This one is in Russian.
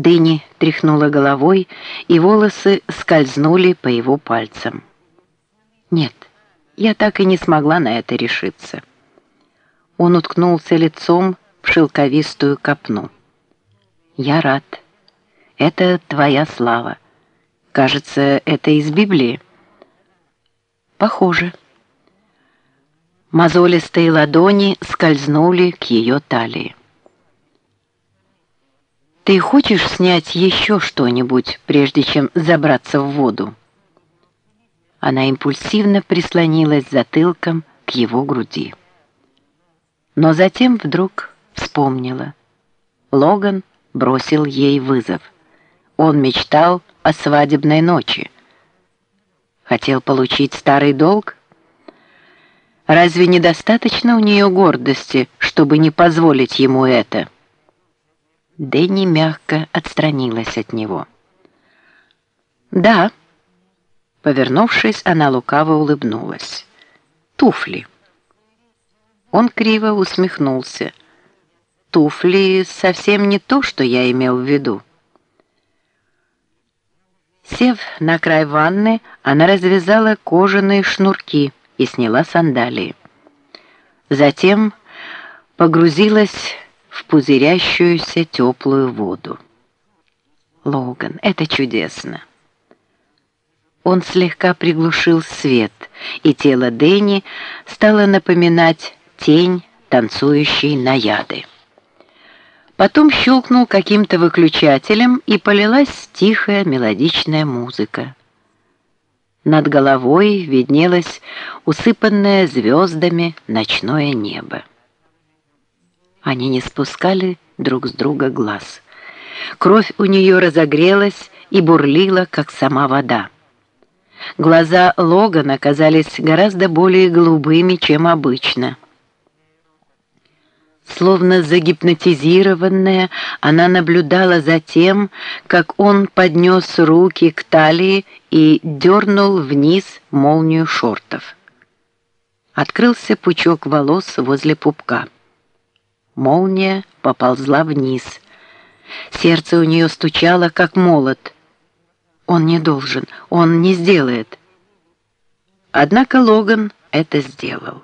Дыни тряхнула головой, и волосы скользнули по его пальцам. Нет, я так и не смогла на это решиться. Он уткнулся лицом в шелковистую копну. Я рад. Это твоя слава. Кажется, это из Библии. Похоже. Мозолистые ладони скользнули к ее талии. Ты хочешь снять еще что-нибудь, прежде чем забраться в воду? Она импульсивно прислонилась затылком к его груди. Но затем вдруг вспомнила. Логан бросил ей вызов. Он мечтал о свадебной ночи. Хотел получить старый долг? Разве недостаточно у нее гордости, чтобы не позволить ему это? Дэнни мягко отстранилась от него. «Да». Повернувшись, она лукаво улыбнулась. «Туфли». Он криво усмехнулся. «Туфли совсем не то, что я имел в виду». Сев на край ванны, она развязала кожаные шнурки и сняла сандалии. Затем погрузилась пузырящуюся теплую воду. Логан, это чудесно. Он слегка приглушил свет, и тело Дэнни стало напоминать тень, танцующей наяды. Потом щелкнул каким-то выключателем, и полилась тихая мелодичная музыка. Над головой виднелось усыпанное звездами ночное небо. Они не спускали друг с друга глаз. Кровь у нее разогрелась и бурлила, как сама вода. Глаза Логана казались гораздо более голубыми, чем обычно. Словно загипнотизированная, она наблюдала за тем, как он поднес руки к талии и дернул вниз молнию шортов. Открылся пучок волос возле пупка. Молния поползла вниз. Сердце у нее стучало, как молот. Он не должен, он не сделает. Однако Логан это сделал.